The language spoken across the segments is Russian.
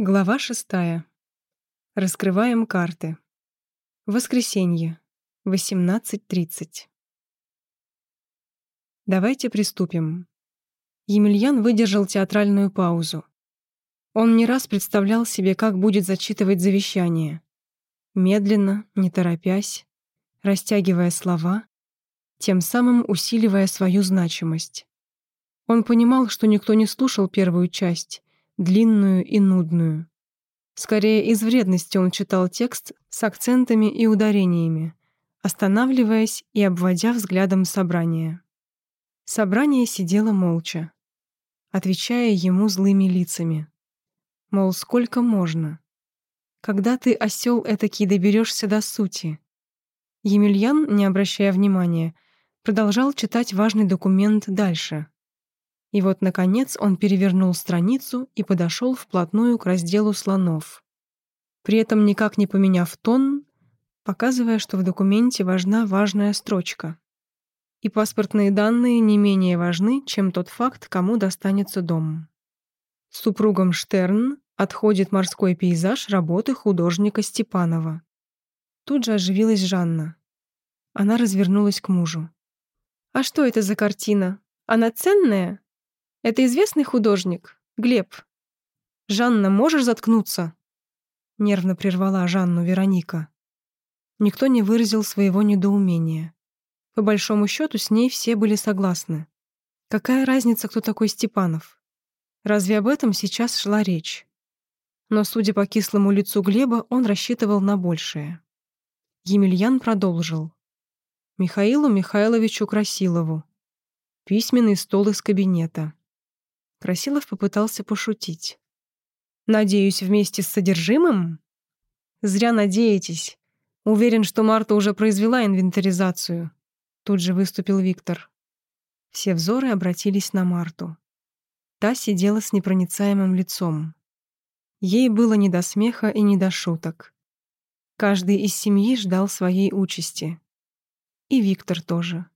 Глава шестая. Раскрываем карты. Воскресенье. 18.30. Давайте приступим. Емельян выдержал театральную паузу. Он не раз представлял себе, как будет зачитывать завещание. Медленно, не торопясь, растягивая слова, тем самым усиливая свою значимость. Он понимал, что никто не слушал первую часть, длинную и нудную. Скорее, из вредности он читал текст с акцентами и ударениями, останавливаясь и обводя взглядом собрание. Собрание сидело молча, отвечая ему злыми лицами. Мол, сколько можно? Когда ты, осел этакий, доберешься до сути? Емельян, не обращая внимания, продолжал читать важный документ дальше. И вот, наконец, он перевернул страницу и подошел вплотную к разделу слонов. При этом никак не поменяв тон, показывая, что в документе важна важная строчка. И паспортные данные не менее важны, чем тот факт, кому достанется дом. Супругам Штерн отходит морской пейзаж работы художника Степанова. Тут же оживилась Жанна. Она развернулась к мужу. «А что это за картина? Она ценная?» Это известный художник? Глеб?» «Жанна, можешь заткнуться?» Нервно прервала Жанну Вероника. Никто не выразил своего недоумения. По большому счету, с ней все были согласны. Какая разница, кто такой Степанов? Разве об этом сейчас шла речь? Но, судя по кислому лицу Глеба, он рассчитывал на большее. Емельян продолжил. Михаилу Михайловичу Красилову. Письменный стол из кабинета. Красилов попытался пошутить. «Надеюсь, вместе с содержимым?» «Зря надеетесь. Уверен, что Марта уже произвела инвентаризацию». Тут же выступил Виктор. Все взоры обратились на Марту. Та сидела с непроницаемым лицом. Ей было не до смеха и не до шуток. Каждый из семьи ждал своей участи. И Виктор тоже.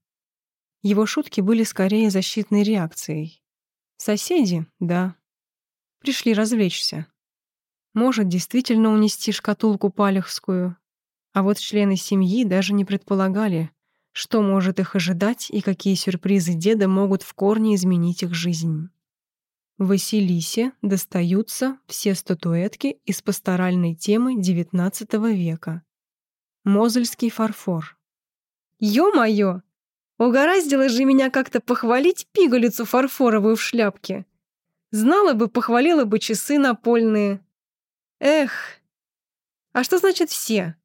Его шутки были скорее защитной реакцией. Соседи, да. Пришли развлечься. Может, действительно унести шкатулку палехскую. А вот члены семьи даже не предполагали, что может их ожидать и какие сюрпризы деда могут в корне изменить их жизнь. Василисе достаются все статуэтки из пасторальной темы XIX века. Мозельский фарфор. «Ё-моё! Угораздило же меня как-то похвалить пигалицу фарфоровую в шляпке. Знала бы, похвалила бы часы напольные. Эх, а что значит все?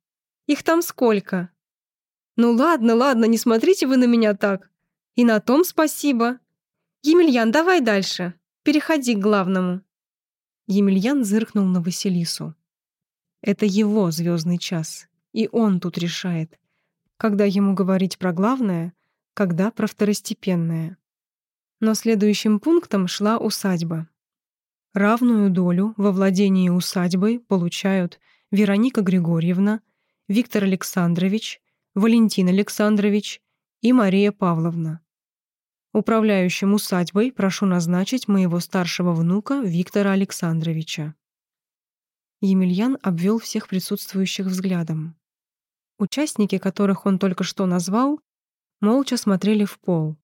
Их там сколько? Ну ладно, ладно, не смотрите вы на меня так. И на том спасибо. Емельян, давай дальше. Переходи к главному. Емельян зыркнул на Василису. Это его звездный час, и он тут решает, когда ему говорить про главное, когда про второстепенное. Но следующим пунктом шла усадьба. Равную долю во владении усадьбой получают Вероника Григорьевна, Виктор Александрович, Валентин Александрович и Мария Павловна. Управляющим усадьбой прошу назначить моего старшего внука Виктора Александровича. Емельян обвел всех присутствующих взглядом. Участники, которых он только что назвал, молча смотрели в пол.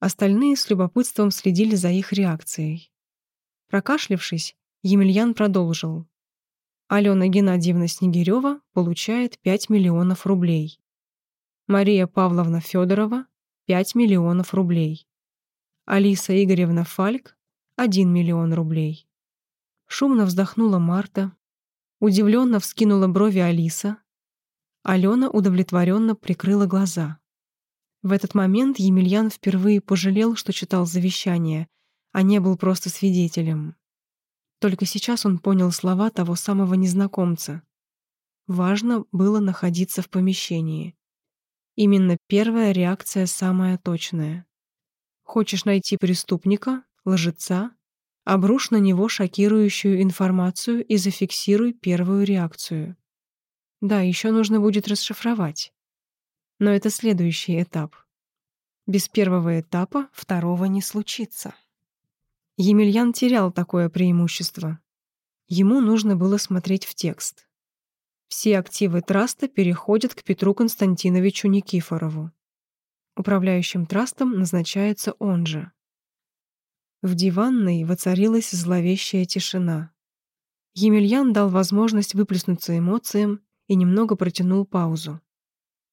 Остальные с любопытством следили за их реакцией. Прокашлившись, Емельян продолжил. Алена Геннадьевна Снегирева получает 5 миллионов рублей. Мария Павловна Федорова — 5 миллионов рублей. Алиса Игоревна Фальк — 1 миллион рублей. Шумно вздохнула Марта. Удивленно вскинула брови Алиса. Алена удовлетворенно прикрыла глаза. В этот момент Емельян впервые пожалел, что читал завещание, а не был просто свидетелем. Только сейчас он понял слова того самого незнакомца. Важно было находиться в помещении. Именно первая реакция самая точная. Хочешь найти преступника, лжеца, обрушь на него шокирующую информацию и зафиксируй первую реакцию. Да, еще нужно будет расшифровать. Но это следующий этап. Без первого этапа второго не случится. Емельян терял такое преимущество. Ему нужно было смотреть в текст. Все активы траста переходят к Петру Константиновичу Никифорову. Управляющим трастом назначается он же. В диванной воцарилась зловещая тишина. Емельян дал возможность выплеснуться эмоциям и немного протянул паузу.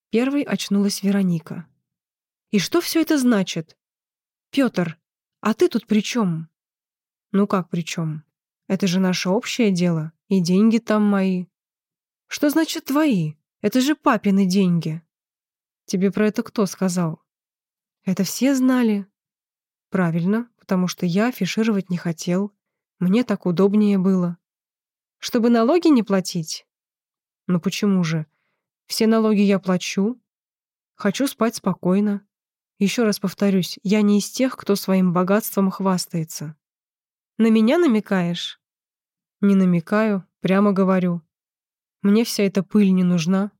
Первой очнулась Вероника. «И что все это значит? Петр, а ты тут при чем?» «Ну как при чем? Это же наше общее дело, и деньги там мои». «Что значит твои? Это же папины деньги». «Тебе про это кто сказал?» «Это все знали». «Правильно, потому что я афишировать не хотел. Мне так удобнее было». «Чтобы налоги не платить?» «Ну почему же? Все налоги я плачу. Хочу спать спокойно. Еще раз повторюсь, я не из тех, кто своим богатством хвастается. На меня намекаешь? Не намекаю, прямо говорю. Мне вся эта пыль не нужна.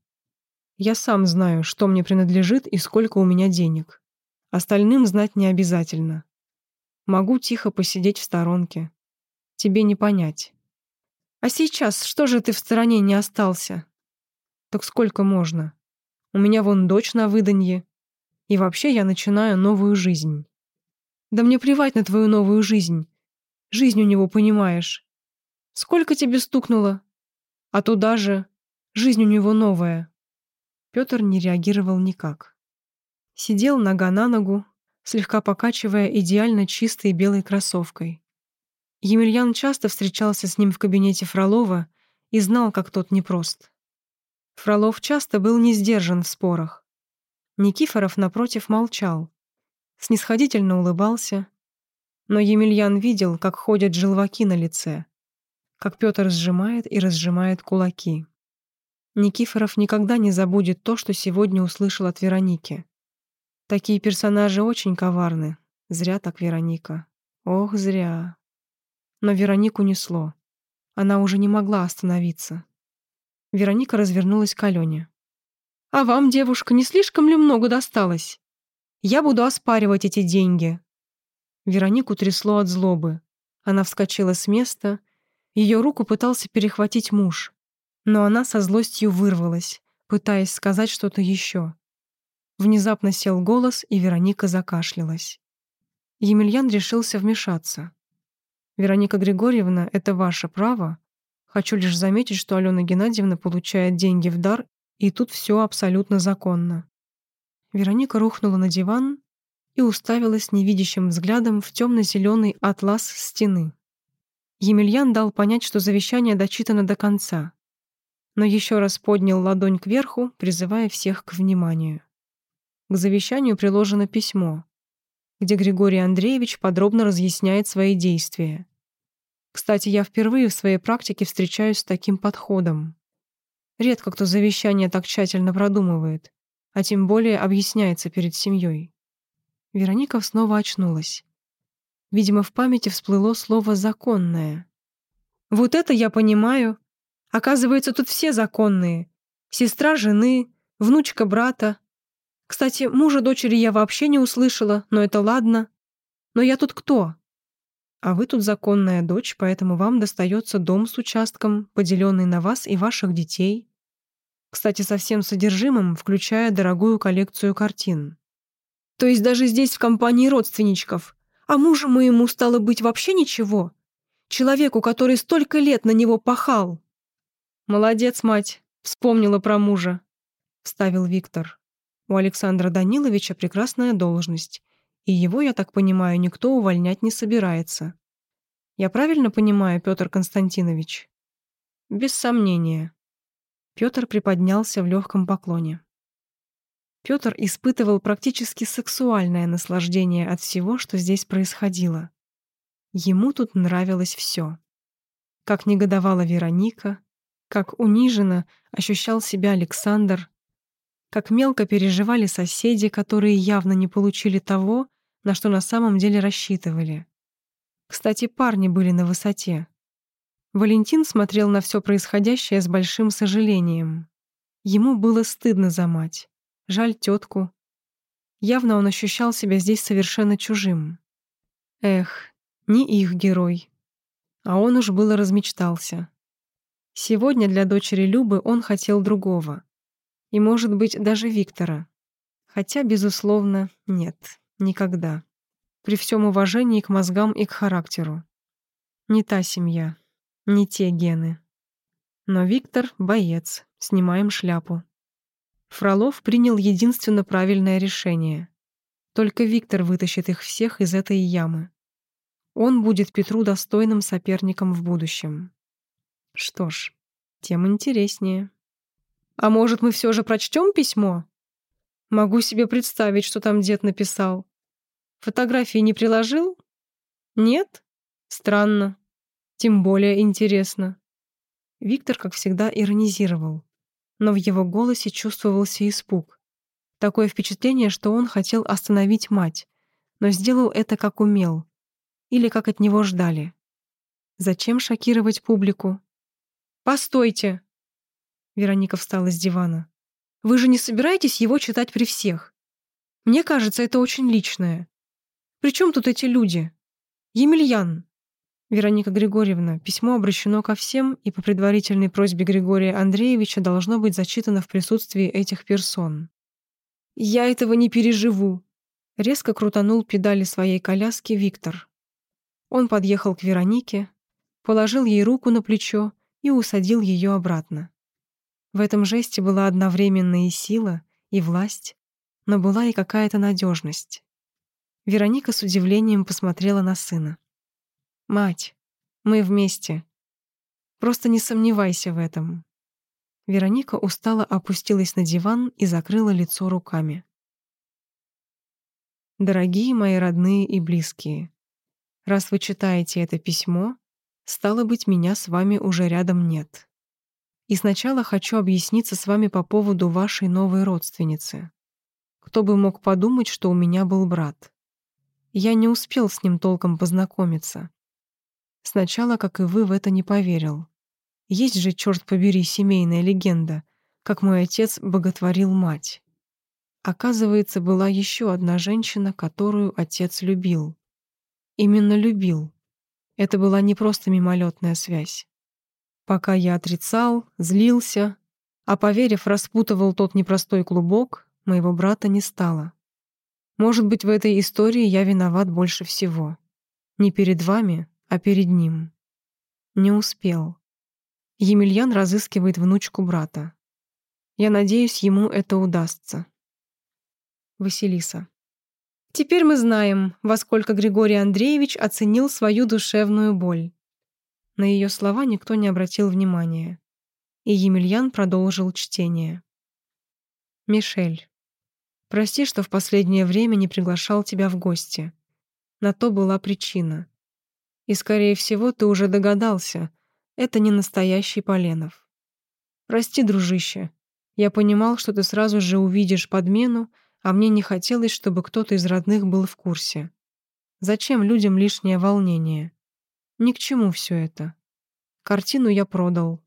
Я сам знаю, что мне принадлежит и сколько у меня денег. Остальным знать не обязательно. Могу тихо посидеть в сторонке. Тебе не понять. А сейчас что же ты в стороне не остался? Так сколько можно? У меня вон дочь на выданье. И вообще я начинаю новую жизнь. Да мне плевать на твою новую жизнь. Жизнь у него, понимаешь. Сколько тебе стукнуло? А туда же. Жизнь у него новая. Петр не реагировал никак. Сидел нога на ногу, слегка покачивая идеально чистой белой кроссовкой. Емельян часто встречался с ним в кабинете Фролова и знал, как тот непрост. Фролов часто был не сдержан в спорах. Никифоров, напротив, молчал. Снисходительно улыбался. Но Емельян видел, как ходят желваки на лице, как Петр сжимает и разжимает кулаки. Никифоров никогда не забудет то, что сегодня услышал от Вероники. Такие персонажи очень коварны. Зря так Вероника. Ох, зря. Но Веронику несло. Она уже не могла остановиться. Вероника развернулась к Алене. «А вам, девушка, не слишком ли много досталось? Я буду оспаривать эти деньги». Веронику трясло от злобы. Она вскочила с места. Ее руку пытался перехватить муж. Но она со злостью вырвалась, пытаясь сказать что-то еще. Внезапно сел голос, и Вероника закашлялась. Емельян решился вмешаться. «Вероника Григорьевна, это ваше право, Хочу лишь заметить, что Алена Геннадьевна получает деньги в дар, и тут все абсолютно законно. Вероника рухнула на диван и уставилась невидящим взглядом в темно-зеленый атлас стены. Емельян дал понять, что завещание дочитано до конца, но еще раз поднял ладонь кверху, призывая всех к вниманию. К завещанию приложено письмо, где Григорий Андреевич подробно разъясняет свои действия. Кстати, я впервые в своей практике встречаюсь с таким подходом. Редко кто завещание так тщательно продумывает, а тем более объясняется перед семьей. Вероника снова очнулась. Видимо, в памяти всплыло слово «законное». «Вот это я понимаю. Оказывается, тут все законные. Сестра жены, внучка брата. Кстати, мужа дочери я вообще не услышала, но это ладно. Но я тут кто? А вы тут законная дочь, поэтому вам достается дом с участком, поделенный на вас и ваших детей. Кстати, со всем содержимым, включая дорогую коллекцию картин. То есть даже здесь в компании родственничков. А мужу моему стало быть вообще ничего? Человеку, который столько лет на него пахал. Молодец, мать, вспомнила про мужа, вставил Виктор. У Александра Даниловича прекрасная должность, и его, я так понимаю, никто увольнять не собирается. Я правильно понимаю, Петр Константинович? Без сомнения. Петр приподнялся в легком поклоне. Петр испытывал практически сексуальное наслаждение от всего, что здесь происходило. Ему тут нравилось все. Как негодовала Вероника, как униженно ощущал себя Александр, как мелко переживали соседи, которые явно не получили того, на что на самом деле рассчитывали. Кстати, парни были на высоте. Валентин смотрел на все происходящее с большим сожалением. Ему было стыдно за мать, жаль тетку. Явно он ощущал себя здесь совершенно чужим. Эх, не их герой. А он уж было размечтался. Сегодня для дочери Любы он хотел другого. И, может быть, даже Виктора. Хотя, безусловно, нет, никогда. При всем уважении к мозгам и к характеру. Не та семья, не те гены. Но Виктор — боец, снимаем шляпу. Фролов принял единственно правильное решение. Только Виктор вытащит их всех из этой ямы. Он будет Петру достойным соперником в будущем. Что ж, тем интереснее. А может, мы все же прочтем письмо? Могу себе представить, что там дед написал. Фотографии не приложил? Нет? Странно. Тем более интересно. Виктор, как всегда, иронизировал. Но в его голосе чувствовался испуг. Такое впечатление, что он хотел остановить мать, но сделал это как умел. Или как от него ждали. Зачем шокировать публику? «Постойте!» Вероника встала с дивана. «Вы же не собираетесь его читать при всех? Мне кажется, это очень личное. Причем тут эти люди? Емельян!» Вероника Григорьевна, письмо обращено ко всем и по предварительной просьбе Григория Андреевича должно быть зачитано в присутствии этих персон. «Я этого не переживу!» Резко крутанул педали своей коляски Виктор. Он подъехал к Веронике, положил ей руку на плечо и усадил ее обратно. В этом жесте была одновременно и сила, и власть, но была и какая-то надежность. Вероника с удивлением посмотрела на сына. «Мать, мы вместе. Просто не сомневайся в этом». Вероника устало опустилась на диван и закрыла лицо руками. «Дорогие мои родные и близкие, раз вы читаете это письмо, Стало быть, меня с вами уже рядом нет. И сначала хочу объясниться с вами по поводу вашей новой родственницы. Кто бы мог подумать, что у меня был брат. Я не успел с ним толком познакомиться. Сначала, как и вы, в это не поверил. Есть же, черт побери, семейная легенда, как мой отец боготворил мать. Оказывается, была еще одна женщина, которую отец любил. Именно любил. Это была не просто мимолетная связь. Пока я отрицал, злился, а поверив, распутывал тот непростой клубок, моего брата не стало. Может быть, в этой истории я виноват больше всего. Не перед вами, а перед ним. Не успел. Емельян разыскивает внучку брата. Я надеюсь, ему это удастся. Василиса. Теперь мы знаем, во сколько Григорий Андреевич оценил свою душевную боль. На ее слова никто не обратил внимания. И Емельян продолжил чтение. «Мишель, прости, что в последнее время не приглашал тебя в гости. На то была причина. И, скорее всего, ты уже догадался, это не настоящий Поленов. Прости, дружище, я понимал, что ты сразу же увидишь подмену, а мне не хотелось, чтобы кто-то из родных был в курсе. Зачем людям лишнее волнение? Ни к чему все это. Картину я продал.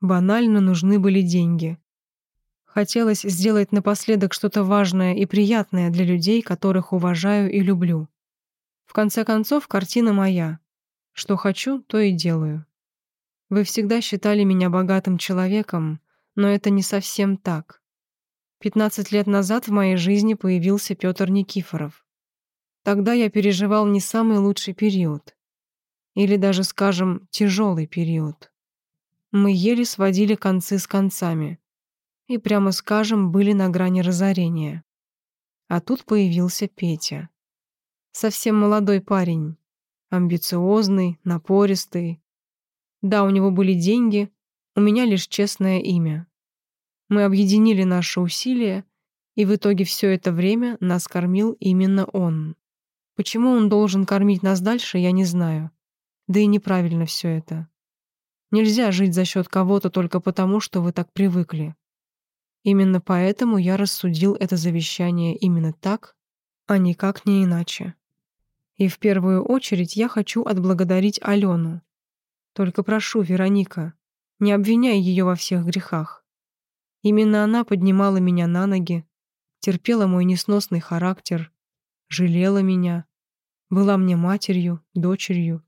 Банально нужны были деньги. Хотелось сделать напоследок что-то важное и приятное для людей, которых уважаю и люблю. В конце концов, картина моя. Что хочу, то и делаю. Вы всегда считали меня богатым человеком, но это не совсем так. 15 лет назад в моей жизни появился Петр Никифоров. Тогда я переживал не самый лучший период. Или даже, скажем, тяжелый период. Мы еле сводили концы с концами. И, прямо скажем, были на грани разорения. А тут появился Петя. Совсем молодой парень. Амбициозный, напористый. Да, у него были деньги, у меня лишь честное имя. Мы объединили наши усилия, и в итоге все это время нас кормил именно он. Почему он должен кормить нас дальше, я не знаю. Да и неправильно все это. Нельзя жить за счет кого-то только потому, что вы так привыкли. Именно поэтому я рассудил это завещание именно так, а никак не иначе. И в первую очередь я хочу отблагодарить Алену. Только прошу, Вероника, не обвиняй ее во всех грехах. Именно она поднимала меня на ноги, терпела мой несносный характер, жалела меня, была мне матерью, дочерью.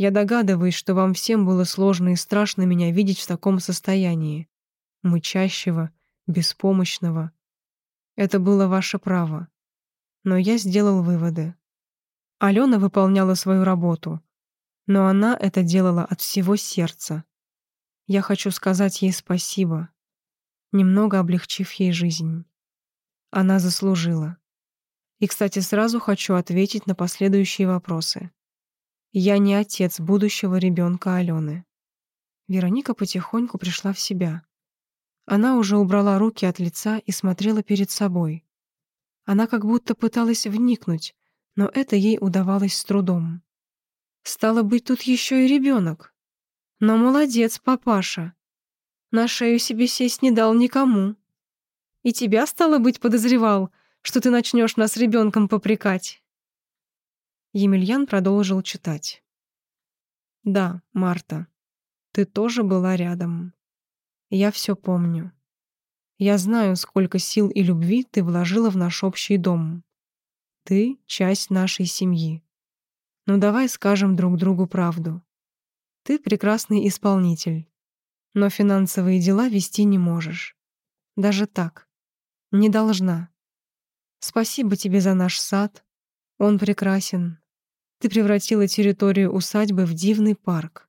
Я догадываюсь, что вам всем было сложно и страшно меня видеть в таком состоянии. Мычащего, беспомощного. Это было ваше право. Но я сделал выводы. Алена выполняла свою работу, но она это делала от всего сердца. Я хочу сказать ей спасибо, немного облегчив ей жизнь. Она заслужила. И, кстати, сразу хочу ответить на последующие вопросы. Я не отец будущего ребенка Алены. Вероника потихоньку пришла в себя. Она уже убрала руки от лица и смотрела перед собой. Она как будто пыталась вникнуть, но это ей удавалось с трудом. Стало быть, тут еще и ребенок. Но молодец, папаша. На шею себе сесть не дал никому. И тебя, стало быть, подозревал, что ты начнешь нас ребенком попрекать. Емельян продолжил читать. «Да, Марта, ты тоже была рядом. Я все помню. Я знаю, сколько сил и любви ты вложила в наш общий дом. Ты — часть нашей семьи. Ну давай скажем друг другу правду. Ты прекрасный исполнитель, но финансовые дела вести не можешь. Даже так. Не должна. Спасибо тебе за наш сад. Он прекрасен. Ты превратила территорию усадьбы в дивный парк.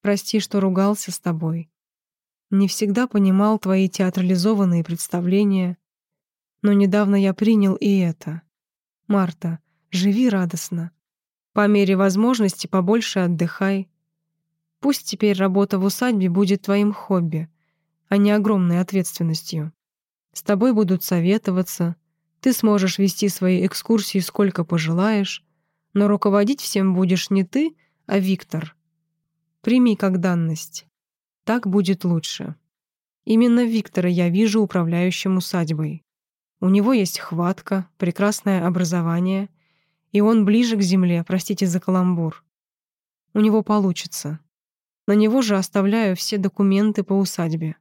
Прости, что ругался с тобой. Не всегда понимал твои театрализованные представления, но недавно я принял и это. Марта, живи радостно. По мере возможности побольше отдыхай. Пусть теперь работа в усадьбе будет твоим хобби, а не огромной ответственностью. С тобой будут советоваться, ты сможешь вести свои экскурсии сколько пожелаешь, но руководить всем будешь не ты, а Виктор. Прими как данность. Так будет лучше. Именно Виктора я вижу управляющим усадьбой. У него есть хватка, прекрасное образование, и он ближе к земле, простите за каламбур. У него получится. На него же оставляю все документы по усадьбе.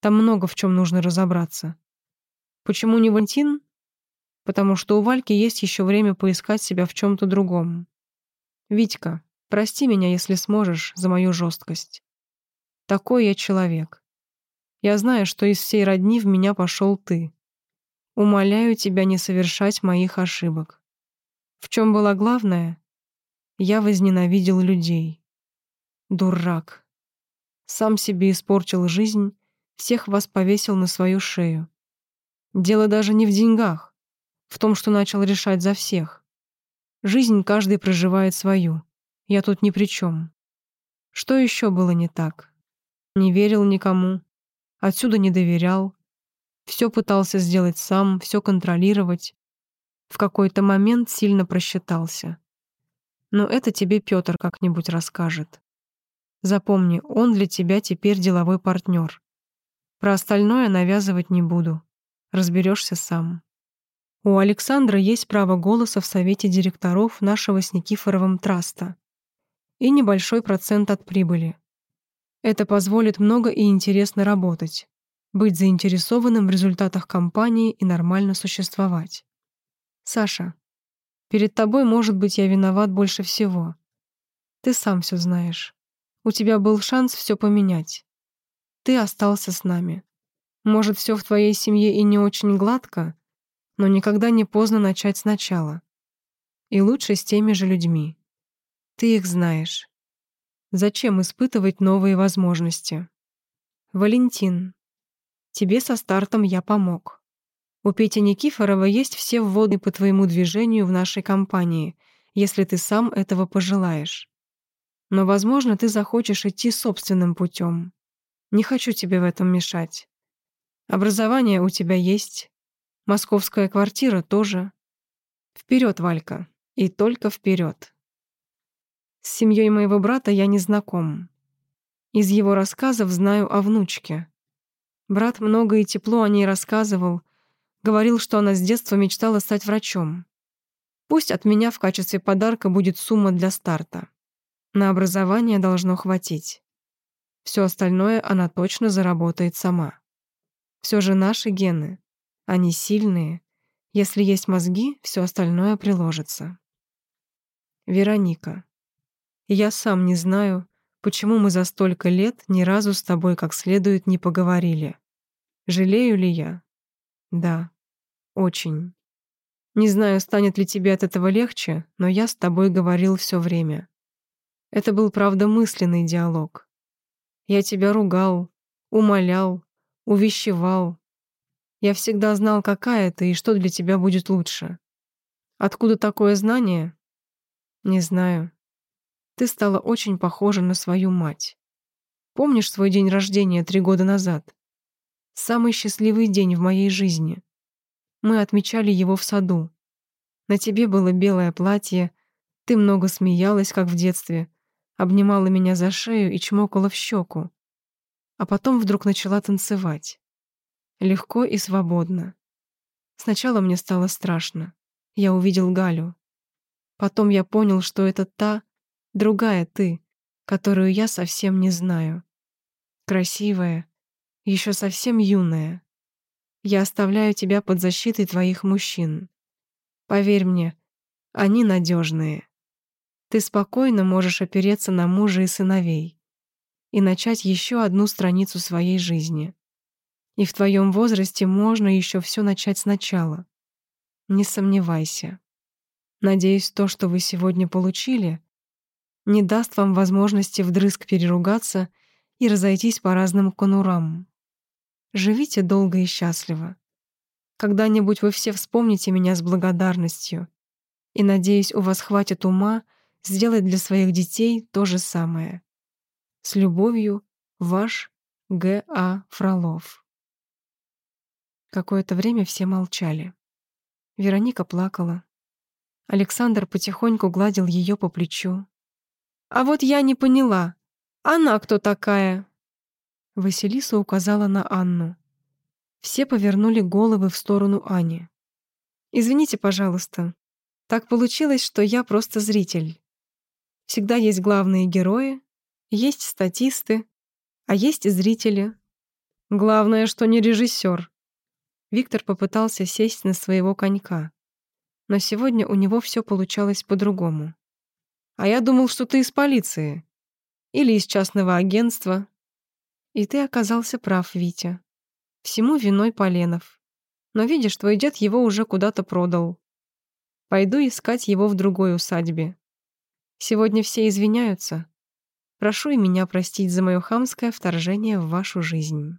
Там много в чем нужно разобраться. Почему не Валентин? Потому что у Вальки есть еще время поискать себя в чем-то другом. Витька, прости меня, если сможешь, за мою жесткость. Такой я человек. Я знаю, что из всей родни в меня пошел ты. Умоляю тебя не совершать моих ошибок. В чем было главное? Я возненавидел людей. Дурак. Сам себе испортил жизнь, всех вас повесил на свою шею. Дело даже не в деньгах, в том, что начал решать за всех. Жизнь каждый проживает свою. Я тут ни при чем. Что еще было не так? Не верил никому. Отсюда не доверял. Все пытался сделать сам, все контролировать. В какой-то момент сильно просчитался. Но это тебе Петр как-нибудь расскажет. Запомни, он для тебя теперь деловой партнер. Про остальное навязывать не буду. Разберешься сам. У Александра есть право голоса в совете директоров нашего с Никифоровым траста и небольшой процент от прибыли. Это позволит много и интересно работать, быть заинтересованным в результатах компании и нормально существовать. Саша, перед тобой, может быть, я виноват больше всего. Ты сам все знаешь. У тебя был шанс все поменять. Ты остался с нами. Может, все в твоей семье и не очень гладко, но никогда не поздно начать сначала. И лучше с теми же людьми. Ты их знаешь. Зачем испытывать новые возможности? Валентин, тебе со стартом я помог. У Пети Никифорова есть все вводы по твоему движению в нашей компании, если ты сам этого пожелаешь. Но, возможно, ты захочешь идти собственным путем. Не хочу тебе в этом мешать. Образование у тебя есть, Московская квартира тоже. Вперед, Валька, и только вперед. С семьей моего брата я не знаком. Из его рассказов знаю о внучке. Брат много и тепло о ней рассказывал, говорил, что она с детства мечтала стать врачом. Пусть от меня в качестве подарка будет сумма для старта. На образование должно хватить. Все остальное она точно заработает сама. Все же наши гены. Они сильные. Если есть мозги, все остальное приложится. Вероника. Я сам не знаю, почему мы за столько лет ни разу с тобой как следует не поговорили. Жалею ли я? Да, очень. Не знаю, станет ли тебе от этого легче, но я с тобой говорил все время. Это был, правда, мысленный диалог. Я тебя ругал, умолял, увещевал. Я всегда знал, какая ты и что для тебя будет лучше. Откуда такое знание? Не знаю. Ты стала очень похожа на свою мать. Помнишь свой день рождения три года назад? Самый счастливый день в моей жизни. Мы отмечали его в саду. На тебе было белое платье, ты много смеялась, как в детстве, обнимала меня за шею и чмокала в щеку. А потом вдруг начала танцевать. Легко и свободно. Сначала мне стало страшно. Я увидел Галю. Потом я понял, что это та, другая ты, которую я совсем не знаю. Красивая, еще совсем юная. Я оставляю тебя под защитой твоих мужчин. Поверь мне, они надежные. Ты спокойно можешь опереться на мужа и сыновей и начать еще одну страницу своей жизни. И в твоем возрасте можно еще все начать сначала. Не сомневайся. Надеюсь, то, что вы сегодня получили, не даст вам возможности вдрызг переругаться и разойтись по разным конурам. Живите долго и счастливо. Когда-нибудь вы все вспомните меня с благодарностью. И, надеюсь, у вас хватит ума сделать для своих детей то же самое. С любовью, ваш Г.А. Фролов. Какое-то время все молчали. Вероника плакала. Александр потихоньку гладил ее по плечу. «А вот я не поняла. Она кто такая?» Василиса указала на Анну. Все повернули головы в сторону Ани. «Извините, пожалуйста. Так получилось, что я просто зритель. Всегда есть главные герои, есть статисты, а есть зрители. Главное, что не режиссер. Виктор попытался сесть на своего конька. Но сегодня у него все получалось по-другому. «А я думал, что ты из полиции. Или из частного агентства. И ты оказался прав, Витя. Всему виной Поленов. Но видишь, твой дед его уже куда-то продал. Пойду искать его в другой усадьбе. Сегодня все извиняются. Прошу и меня простить за мое хамское вторжение в вашу жизнь.